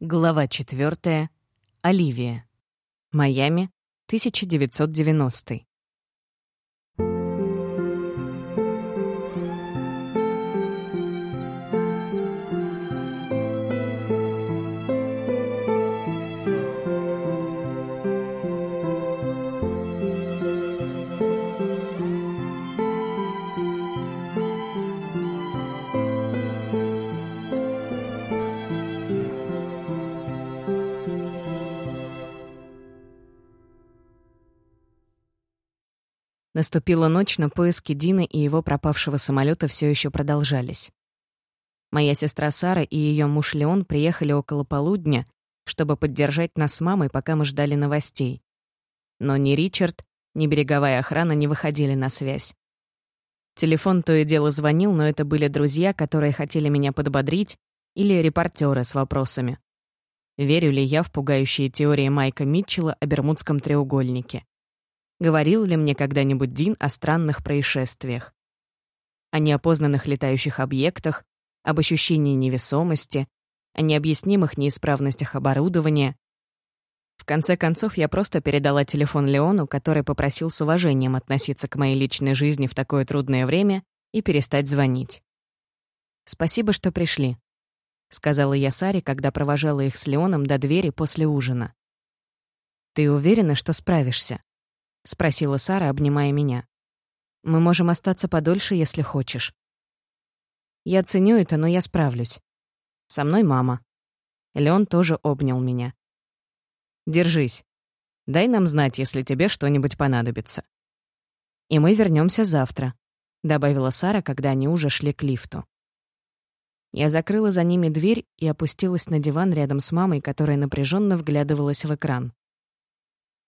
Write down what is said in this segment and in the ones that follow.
Глава 4. Оливия. Майами, 1990. Наступила ночь, но поиски Дины и его пропавшего самолета все еще продолжались. Моя сестра Сара и ее муж Леон приехали около полудня, чтобы поддержать нас с мамой, пока мы ждали новостей. Но ни Ричард, ни береговая охрана не выходили на связь. Телефон то и дело звонил, но это были друзья, которые хотели меня подбодрить, или репортеры с вопросами. Верю ли я в пугающие теории Майка Митчелла о Бермудском треугольнике? Говорил ли мне когда-нибудь Дин о странных происшествиях? О неопознанных летающих объектах, об ощущении невесомости, о необъяснимых неисправностях оборудования. В конце концов, я просто передала телефон Леону, который попросил с уважением относиться к моей личной жизни в такое трудное время и перестать звонить. «Спасибо, что пришли», — сказала я Саре, когда провожала их с Леоном до двери после ужина. «Ты уверена, что справишься?» — спросила Сара, обнимая меня. «Мы можем остаться подольше, если хочешь». «Я ценю это, но я справлюсь. Со мной мама». Леон тоже обнял меня. «Держись. Дай нам знать, если тебе что-нибудь понадобится». «И мы вернемся завтра», — добавила Сара, когда они уже шли к лифту. Я закрыла за ними дверь и опустилась на диван рядом с мамой, которая напряженно вглядывалась в экран.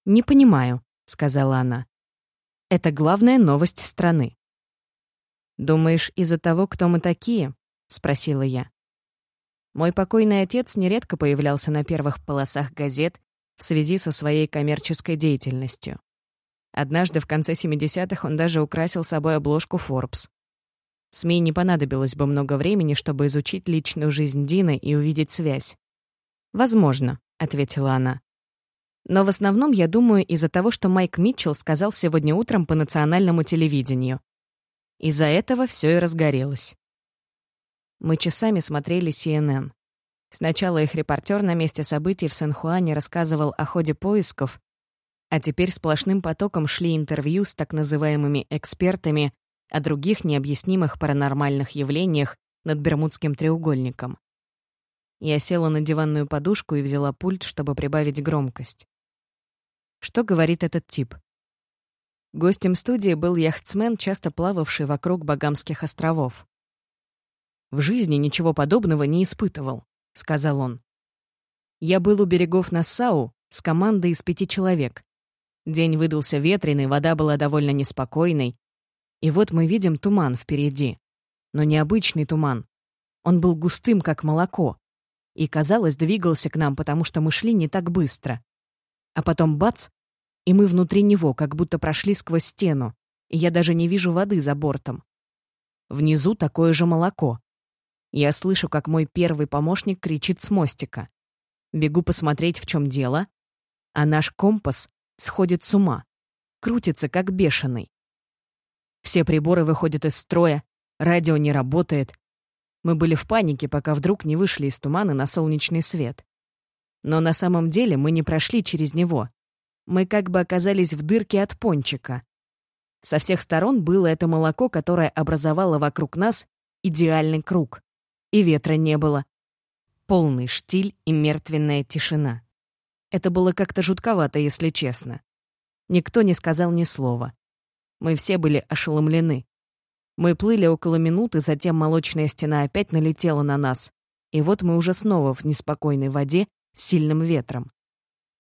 «Не понимаю», — сказала она. «Это главная новость страны». «Думаешь, из-за того, кто мы такие?» — спросила я. Мой покойный отец нередко появлялся на первых полосах газет в связи со своей коммерческой деятельностью. Однажды в конце 70-х он даже украсил собой обложку Forbes. СМИ не понадобилось бы много времени, чтобы изучить личную жизнь Дины и увидеть связь. «Возможно», — ответила она. Но в основном я думаю из-за того, что Майк Митчелл сказал сегодня утром по национальному телевидению. Из-за этого все и разгорелось. Мы часами смотрели CNN. Сначала их репортер на месте событий в Сан-Хуане рассказывал о ходе поисков, а теперь сплошным потоком шли интервью с так называемыми экспертами о других необъяснимых паранормальных явлениях над Бермудским треугольником. Я села на диванную подушку и взяла пульт, чтобы прибавить громкость. Что говорит этот тип? Гостем студии был яхтсмен, часто плававший вокруг Багамских островов. «В жизни ничего подобного не испытывал», — сказал он. «Я был у берегов Нассау с командой из пяти человек. День выдался ветреный, вода была довольно неспокойной. И вот мы видим туман впереди. Но необычный туман. Он был густым, как молоко. И, казалось, двигался к нам, потому что мы шли не так быстро. А потом бац, и мы внутри него, как будто прошли сквозь стену, и я даже не вижу воды за бортом. Внизу такое же молоко. Я слышу, как мой первый помощник кричит с мостика. Бегу посмотреть, в чем дело, а наш компас сходит с ума, крутится, как бешеный. Все приборы выходят из строя, радио не работает. Мы были в панике, пока вдруг не вышли из тумана на солнечный свет. Но на самом деле мы не прошли через него. Мы как бы оказались в дырке от пончика. Со всех сторон было это молоко, которое образовало вокруг нас идеальный круг. И ветра не было. Полный штиль и мертвенная тишина. Это было как-то жутковато, если честно. Никто не сказал ни слова. Мы все были ошеломлены. Мы плыли около минуты, затем молочная стена опять налетела на нас. И вот мы уже снова в неспокойной воде, сильным ветром.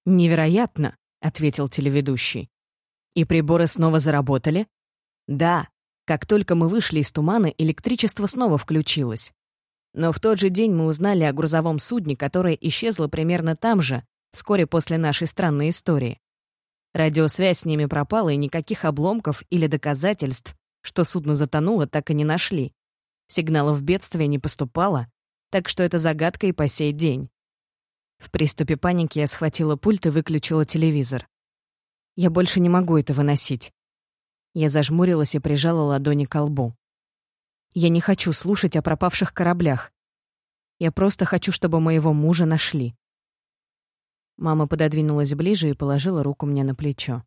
«Невероятно!» — ответил телеведущий. «И приборы снова заработали?» «Да. Как только мы вышли из тумана, электричество снова включилось. Но в тот же день мы узнали о грузовом судне, которое исчезло примерно там же, вскоре после нашей странной истории. Радиосвязь с ними пропала, и никаких обломков или доказательств, что судно затонуло, так и не нашли. Сигналов бедствия не поступало, так что это загадка и по сей день. В приступе паники я схватила пульт и выключила телевизор. Я больше не могу это выносить. Я зажмурилась и прижала ладони к лбу. Я не хочу слушать о пропавших кораблях. Я просто хочу, чтобы моего мужа нашли. Мама пододвинулась ближе и положила руку мне на плечо.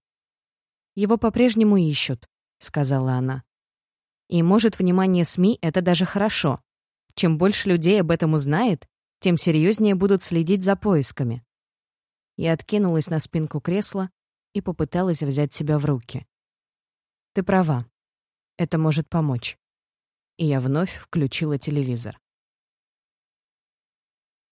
«Его по-прежнему ищут», — сказала она. «И, может, внимание СМИ — это даже хорошо. Чем больше людей об этом узнает, тем серьезнее будут следить за поисками». Я откинулась на спинку кресла и попыталась взять себя в руки. «Ты права. Это может помочь». И я вновь включила телевизор.